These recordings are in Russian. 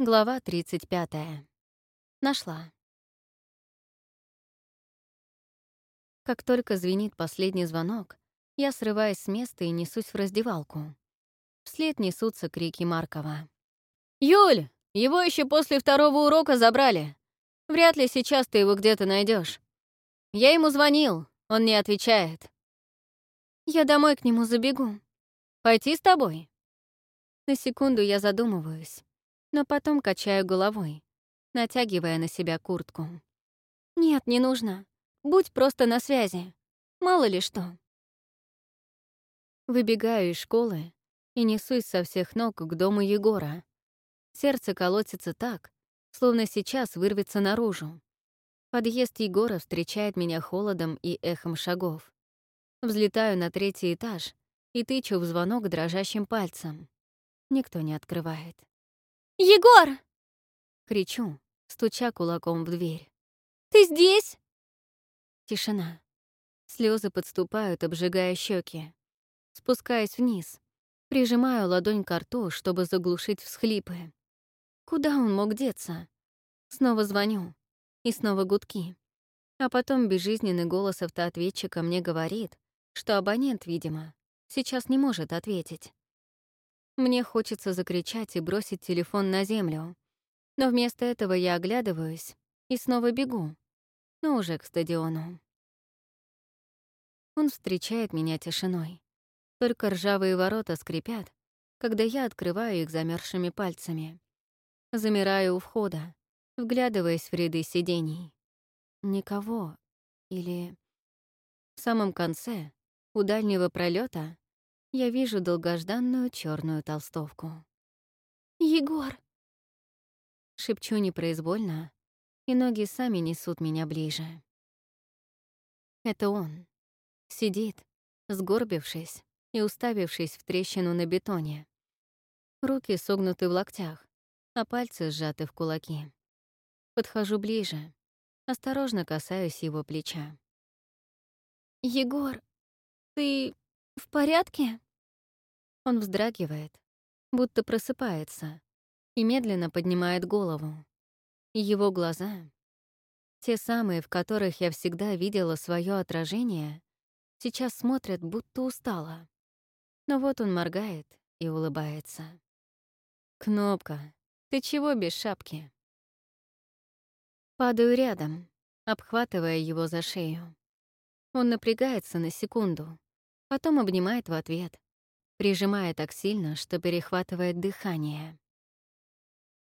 Глава 35. Нашла. Как только звенит последний звонок, я срываюсь с места и несусь в раздевалку. Вслед несутся крики Маркова. «Юль, его еще после второго урока забрали. Вряд ли сейчас ты его где-то найдешь. Я ему звонил, он не отвечает». «Я домой к нему забегу. Пойти с тобой?» На секунду я задумываюсь но потом качаю головой, натягивая на себя куртку. «Нет, не нужно. Будь просто на связи. Мало ли что». Выбегаю из школы и несусь со всех ног к дому Егора. Сердце колотится так, словно сейчас вырвется наружу. Подъезд Егора встречает меня холодом и эхом шагов. Взлетаю на третий этаж и тычу в звонок дрожащим пальцем. Никто не открывает. «Егор!» — кричу, стуча кулаком в дверь. «Ты здесь?» Тишина. Слезы подступают, обжигая щеки. Спускаясь вниз, прижимаю ладонь к рту, чтобы заглушить всхлипы. Куда он мог деться? Снова звоню. И снова гудки. А потом безжизненный голос автоответчика мне говорит, что абонент, видимо, сейчас не может ответить. Мне хочется закричать и бросить телефон на землю. Но вместо этого я оглядываюсь и снова бегу, но уже к стадиону. Он встречает меня тишиной. Только ржавые ворота скрипят, когда я открываю их замерзшими пальцами. Замираю у входа, вглядываясь в ряды сидений. Никого. Или... В самом конце, у дальнего пролета, я вижу долгожданную черную толстовку. «Егор!» Шепчу непроизвольно, и ноги сами несут меня ближе. Это он. Сидит, сгорбившись и уставившись в трещину на бетоне. Руки согнуты в локтях, а пальцы сжаты в кулаки. Подхожу ближе, осторожно касаюсь его плеча. «Егор, ты в порядке?» Он вздрагивает, будто просыпается, и медленно поднимает голову. Его глаза, те самые, в которых я всегда видела свое отражение, сейчас смотрят, будто устало. Но вот он моргает и улыбается. «Кнопка, ты чего без шапки?» Падаю рядом, обхватывая его за шею. Он напрягается на секунду, потом обнимает в ответ, прижимая так сильно, что перехватывает дыхание.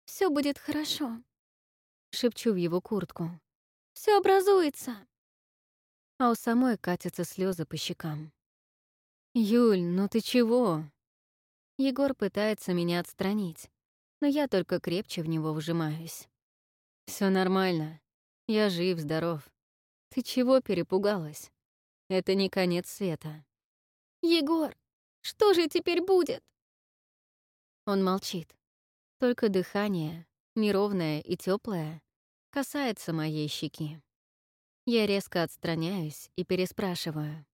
Все будет хорошо», — шепчу в его куртку. Все образуется». А у самой катятся слезы по щекам. «Юль, ну ты чего?» Егор пытается меня отстранить, но я только крепче в него вжимаюсь. Все нормально. Я жив, здоров. Ты чего перепугалась? Это не конец света». «Егор, что же теперь будет?» Он молчит. Только дыхание, неровное и теплое, касается моей щеки. Я резко отстраняюсь и переспрашиваю.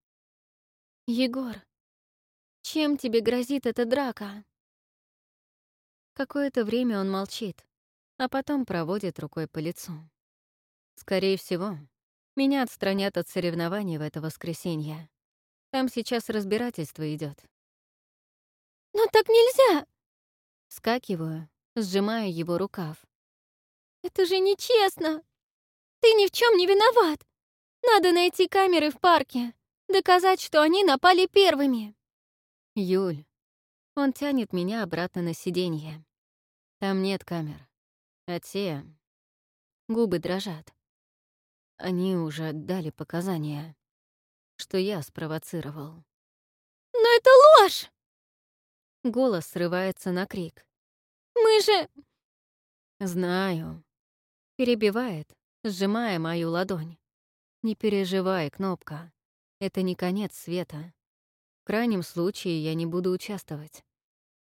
«Егор, чем тебе грозит эта драка?» Какое-то время он молчит, а потом проводит рукой по лицу. Скорее всего, меня отстранят от соревнований в это воскресенье. Там сейчас разбирательство идет. «Но так нельзя!» Скакиваю, сжимаю его рукав. «Это же нечестно! Ты ни в чем не виноват! Надо найти камеры в парке, доказать, что они напали первыми!» «Юль!» Он тянет меня обратно на сиденье. Там нет камер. А те... Губы дрожат. Они уже дали показания, что я спровоцировал. «Но это ложь!» Голос срывается на крик. «Мы же...» «Знаю». Перебивает, сжимая мою ладонь. «Не переживай, Кнопка. Это не конец света. В крайнем случае я не буду участвовать.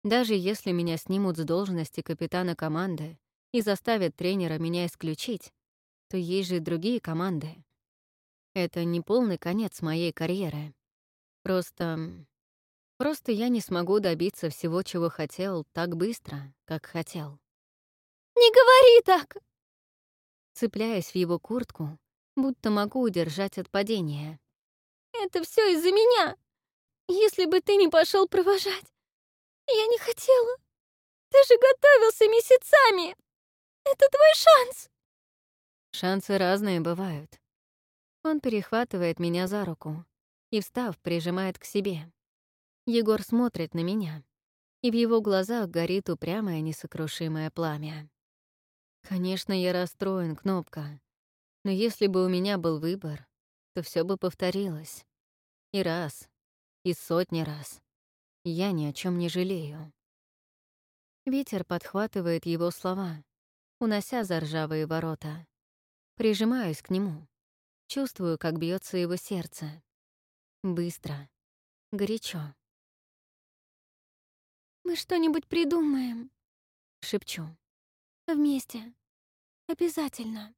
Даже если меня снимут с должности капитана команды и заставят тренера меня исключить, то есть же и другие команды. Это не полный конец моей карьеры. Просто Просто я не смогу добиться всего, чего хотел, так быстро, как хотел. Не говори так!» Цепляясь в его куртку, будто могу удержать от падения. «Это все из-за меня. Если бы ты не пошел провожать, я не хотела. Ты же готовился месяцами. Это твой шанс!» Шансы разные бывают. Он перехватывает меня за руку и, встав, прижимает к себе. Егор смотрит на меня, и в его глазах горит упрямое несокрушимое пламя. Конечно, я расстроен, Кнопка. Но если бы у меня был выбор, то все бы повторилось. И раз, и сотни раз. Я ни о чем не жалею. Ветер подхватывает его слова, унося за ржавые ворота. Прижимаюсь к нему. Чувствую, как бьется его сердце. Быстро. Горячо. «Мы что-нибудь придумаем», — шепчу. «Вместе. Обязательно».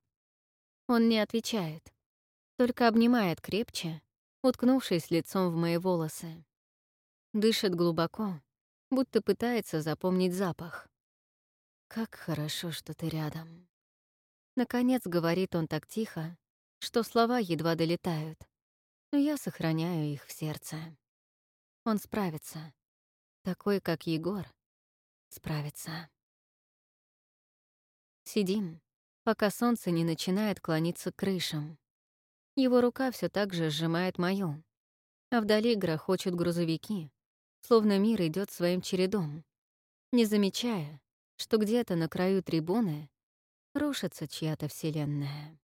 Он не отвечает, только обнимает крепче, уткнувшись лицом в мои волосы. Дышит глубоко, будто пытается запомнить запах. «Как хорошо, что ты рядом». Наконец говорит он так тихо, что слова едва долетают, но я сохраняю их в сердце. Он справится. Такой, как Егор, справится. Сидим, пока солнце не начинает клониться к крышам. Его рука все так же сжимает мою, а вдали грохочут грузовики, словно мир идет своим чередом, не замечая, что где-то на краю трибуны рушится чья-то вселенная.